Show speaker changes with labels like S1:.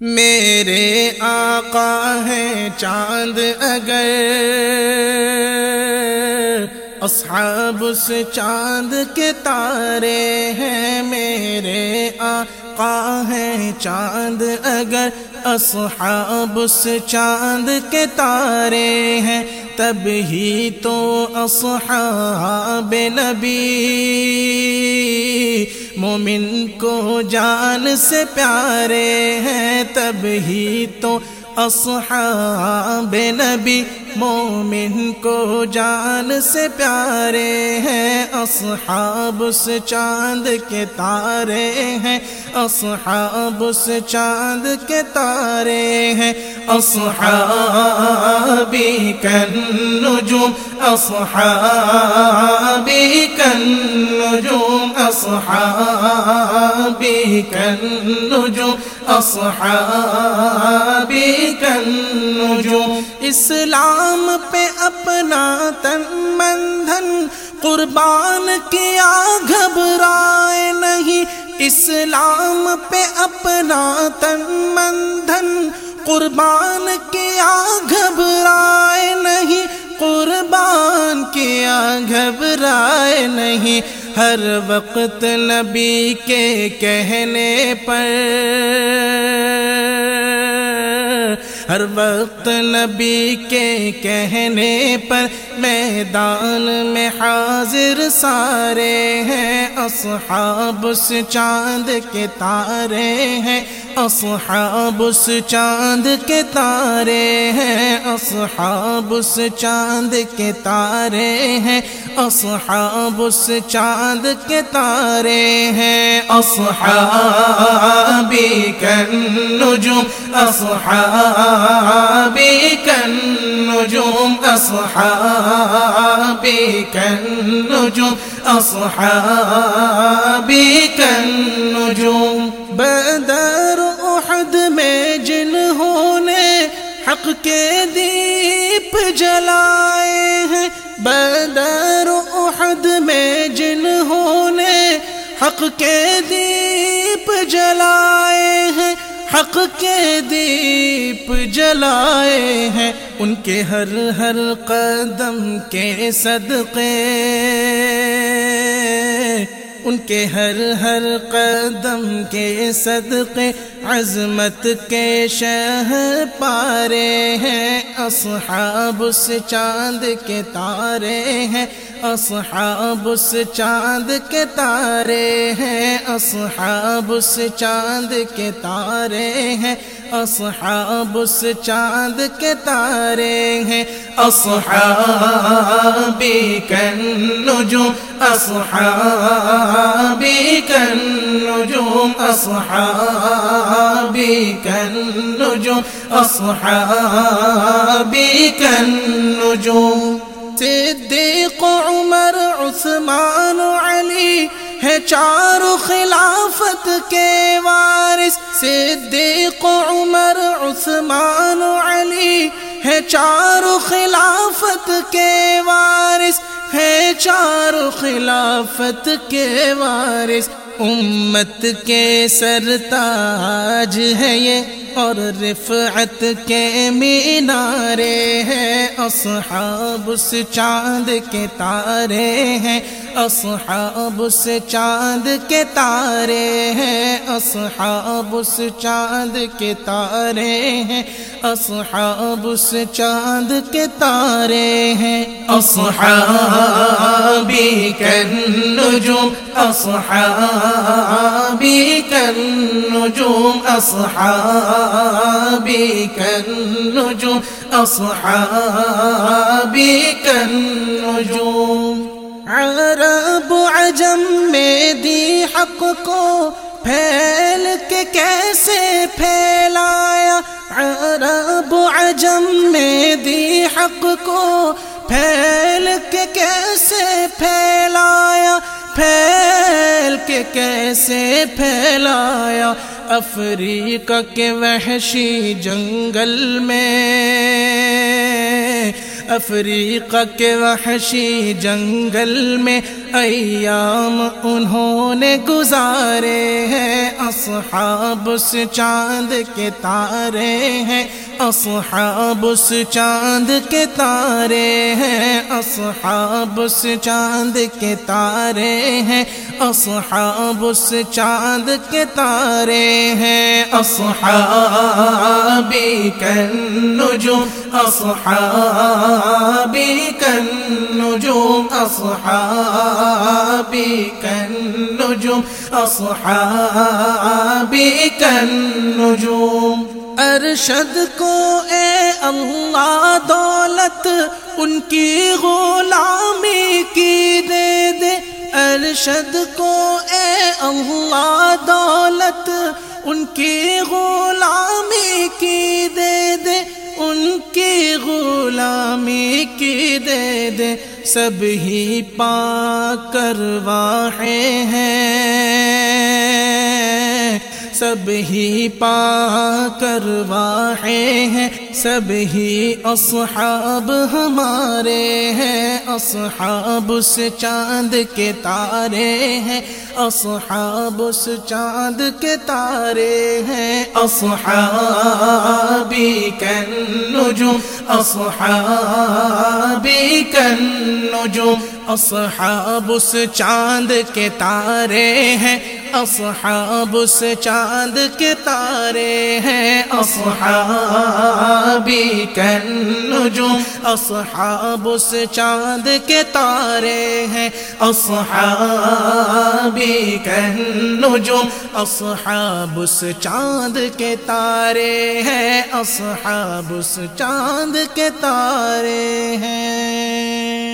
S1: میرے آقا ہیں چاند اگر اصحاب اس چاند کے تارے ہیں میرے آقا ہیں چاند اگر اصحاب اس چاند کے تارے ہیں تب ہی تو اصحاب نبی مومن کو جان سے پیارے ہیں، تب ہی تو اصحاب نبی مومن کو جان سے پیارے ہیں۔ اصحاب اس چاند کے تارے ہیں۔ اصحاب اس چاند کے تارے ہیں۔ اصحابی کن نجوم، اصحابی کن نجوم۔ اصحابی کن نجوم اصحابی اسلام پہ اپنا تن مندھن قربان کیا گھبرائے نہیں. اسلام پہ اپنا تن مندھن قربان کیا گھبرائے نہیں. قربان کیا گھبرائے نہیں. ہر وقت نبی کے کہنے پر ہر وقت نبی کے کہنے پر میدان میں حاضر سارے ہیں، اصحاب اس چاند کے تارے ہیں۔ اصحاب اس چاند کے تارے ہیں، اصحاب اس چاند کے تارے ہیں، اصحاب اس چاند کے تارے ہیں۔ اصحابی کن نجوم، اصحابی کن نجوم، اصحابی کن نجوم، اصحابی کے دیپ جلائے ہیں۔ بدر احد میں جنہوں نے حق کے دیپ جلائے ہیں۔ حق کے دیپ جلائے ہیں۔ ان کے ہر ہر قدم کے صدقے۔ ان کے ہر ہر قدم کے صدقے۔ عظمت کے شہ پارے ہیں، اصحاب اس چاند کے تارے ہیں۔ اصحاب اس چاند کے تارے ہیں، اصحاب اس چاند کے تارے ہیں۔ اصحاب اس چاند کے تارے ہیں۔ اصحابی کن نجوم، اصحابی کن نجوم اصحابی کن نجوم اصحابی کن نجوم صدیق عمر عثمان علی ہے چاروں خلافت کے وارث عمر عثمان علی ہے چاروں خلافت وارث. چار چاروں خلافت کے وارث، امت کے سرتاج ہے یہ، اور رفعت کے مینارے ہیں، اصحاب اس چاند کے تارے ہیں۔ اصحاب اس چاند کے تارے ہیں، اصحاب اس چاند کے تارے ہیں، اصحاب اس چاند کے تارے ہیں۔ اصحابی کن نجوم، اصحابی کن نجوم، اصحابی کن نجوم، اصحابی کن نجوم عجم میں دی حق کو پھیل کے کیسے پھیلایا؟ عرب عجم میں دی حق کو پھیل کے کیسے پھیلایا؟ پھیل کے کیسے پھیلایا؟ افریقہ کے وحشی جنگل میں افریقہ کے وحشی جنگل میں ایام انہوں نے گزارے ہیں، اصحاب اس چاند کے تارے ہیں، اصحاب اس چاند کے تارے ہیں، اصحاب اس چاند کے تارے ہیں۔ اصحاب اس چاند کے تارے ہیں۔ اصحابی کن نجوم، اصحابی کن نجوم، اصحابی کن نجوم، اصحابی کن نجوم۔ ارشد کو اے اللہ دولت، ان کی غلامی کی دے دے۔ ارشد کو اے اللہ دولت، ان کی غلامی کی دے دے، ان کی غلامی کی دے دے۔ سب ہی پا کرواہے ہیں۔ سب ہی پا کرواہے ہیں۔ سب ہی اصحاب ہمارے ہیں۔ اصحاب اس چاند کے تارے ہیں، اصحاب اس چاند کے تارے ہیں۔ اصحابی کن نجوم، اصحابی کن نجوم، اصحاب اس چاند کے تارے ہیں۔ اصحاب اس چاند کے تارے ہیں، اصحابی کن نجوم اصحاب اس چاند کے تارے ہیں۔ اصحابی کن نجوم، اصحاب اس چاند کے تارے ہیں۔ اصحاب اس چاند کے تارے ہیں۔